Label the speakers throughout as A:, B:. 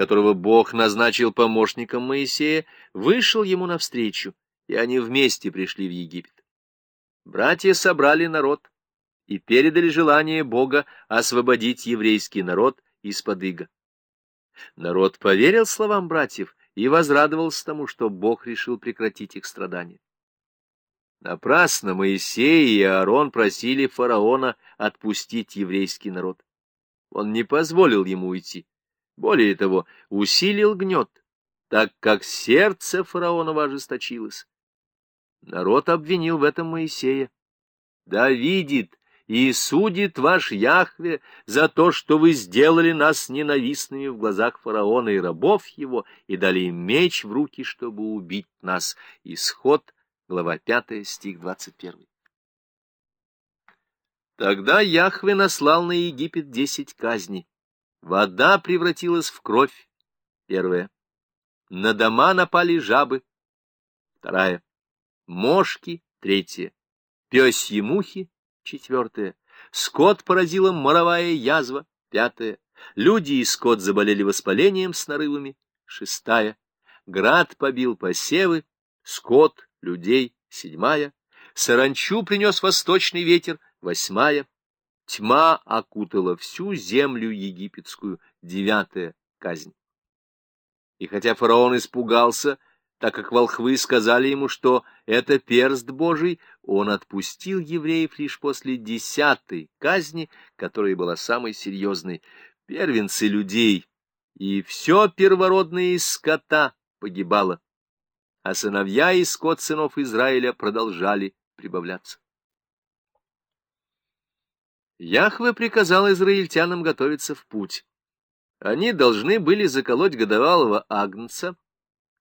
A: которого Бог назначил помощником Моисея, вышел ему навстречу, и они вместе пришли в Египет. Братья собрали народ и передали желание Бога освободить еврейский народ из-под ига. Народ поверил словам братьев и возрадовался тому, что Бог решил прекратить их страдания. Напрасно Моисей и Аарон просили фараона отпустить еврейский народ. Он не позволил ему уйти. Более того, усилил гнет, так как сердце фараонова ожесточилось. Народ обвинил в этом Моисея. Да видит и судит ваш Яхве за то, что вы сделали нас ненавистными в глазах фараона и рабов его, и дали им меч в руки, чтобы убить нас. Исход, глава 5, стих 21. Тогда Яхве наслал на Египет десять казней. Вода превратилась в кровь. Первая. На дома напали жабы. Вторая. Мошки. Третья. Пёсьи мухи. Четвертая. Скот поразила моровая язва. Пятая. Люди и скот заболели воспалением с нарывами. Шестая. Град побил посевы. Скот, людей. Седьмая. Саранчу принес восточный ветер. Восьмая. Тьма окутала всю землю египетскую. Девятая казнь. И хотя фараон испугался, так как волхвы сказали ему, что это перст Божий, он отпустил евреев лишь после десятой казни, которая была самой серьезной. Первенцы людей и все первородное из скота погибало, а сыновья и скот сынов Израиля продолжали прибавляться. Яхве приказал израильтянам готовиться в путь. Они должны были заколоть годовалого агнца,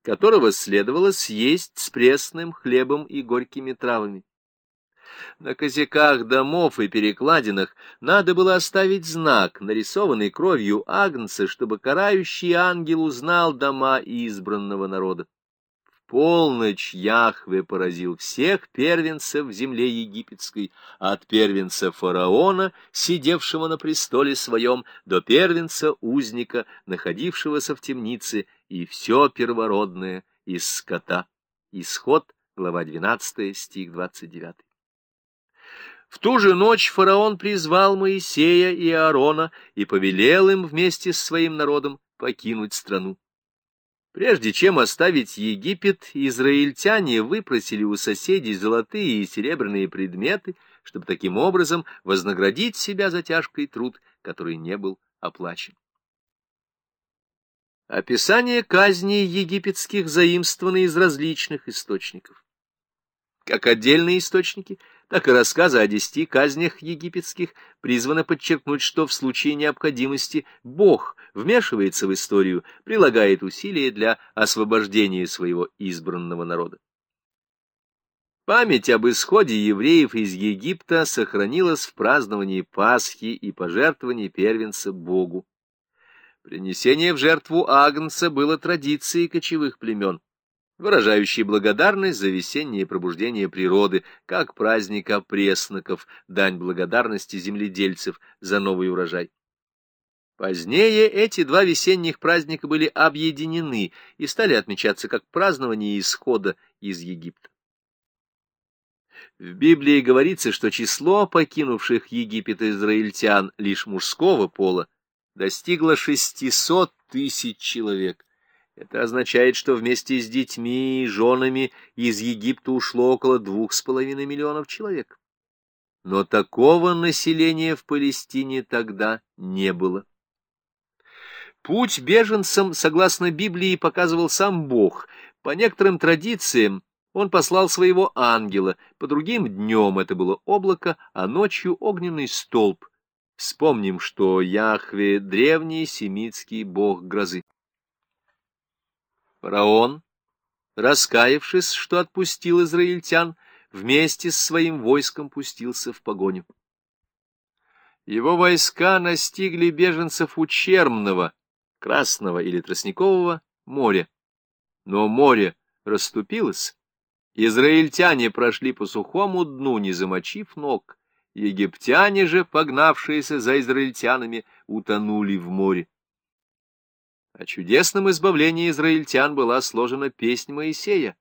A: которого следовало съесть с пресным хлебом и горькими травами. На козяках домов и перекладинах надо было оставить знак, нарисованный кровью агнца, чтобы карающий ангел узнал дома избранного народа полночь Яхве поразил всех первенцев в земле египетской, от первенца фараона, сидевшего на престоле своем, до первенца узника, находившегося в темнице, и все первородное из скота. Исход, глава 12, стих 29. В ту же ночь фараон призвал Моисея и Аарона и повелел им вместе с своим народом покинуть страну. Прежде чем оставить Египет, израильтяне выпросили у соседей золотые и серебряные предметы, чтобы таким образом вознаградить себя за тяжкий труд, который не был оплачен. Описание казней египетских заимствовано из различных источников. Как отдельные источники, так и рассказы о десяти казнях египетских призваны подчеркнуть, что в случае необходимости Бог вмешивается в историю, прилагает усилия для освобождения своего избранного народа. Память об исходе евреев из Египта сохранилась в праздновании Пасхи и пожертвовании первенца Богу. Принесение в жертву Агнца было традицией кочевых племен выражающий благодарность за весеннее пробуждение природы, как праздник опресноков, дань благодарности земледельцев за новый урожай. Позднее эти два весенних праздника были объединены и стали отмечаться как празднование исхода из Египта. В Библии говорится, что число покинувших Египет израильтян лишь мужского пола достигло 600 тысяч человек. Это означает, что вместе с детьми и женами из Египта ушло около двух с половиной миллионов человек. Но такого населения в Палестине тогда не было. Путь беженцам, согласно Библии, показывал сам Бог. По некоторым традициям он послал своего ангела, по другим днем это было облако, а ночью огненный столб. Вспомним, что Яхве — древний семитский бог грозы. Фараон, раскаявшись, что отпустил израильтян, вместе с своим войском пустился в погоню. Его войска настигли беженцев у Чермного, Красного или Тростникового моря. Но море расступилось, израильтяне прошли по сухому дну, не замочив ног, египтяне же, погнавшиеся за израильтянами, утонули в море. О чудесном избавлении израильтян была сложена песнь Моисея.